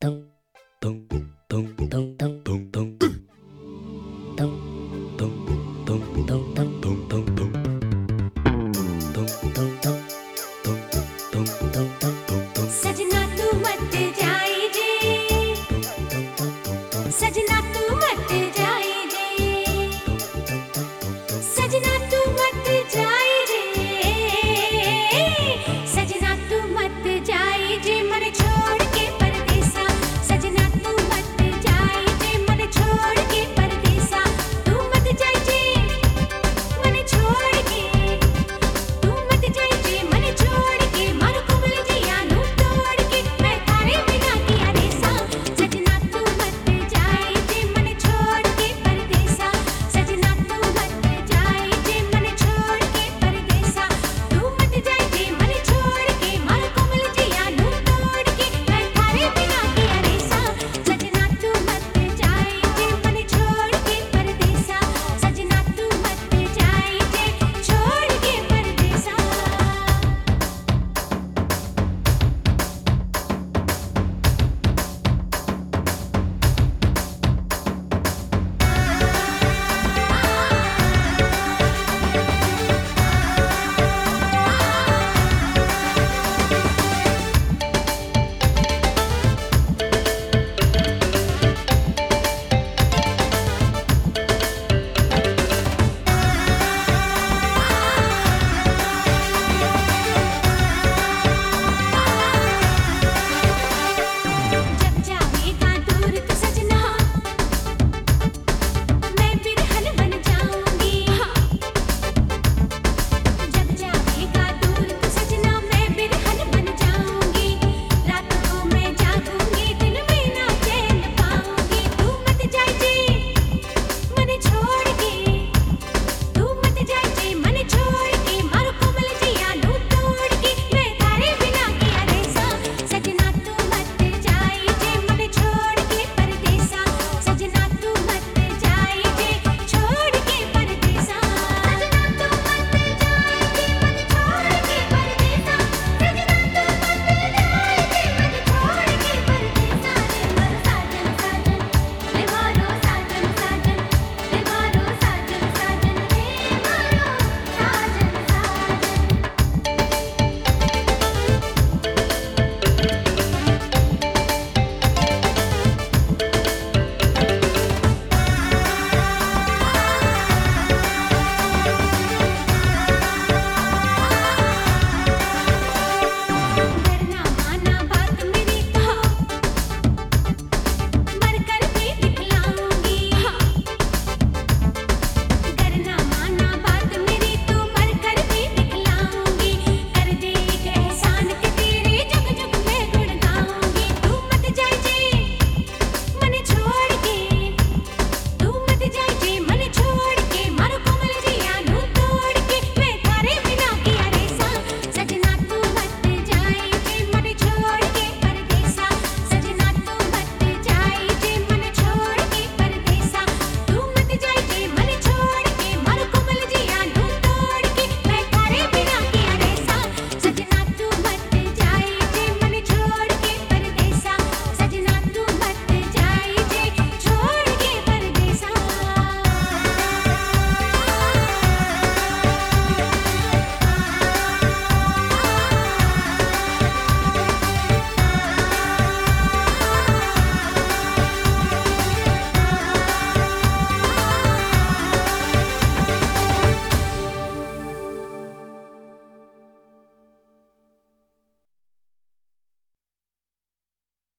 噔噔噔噔噔噔噔噔噔噔噔噔。सजना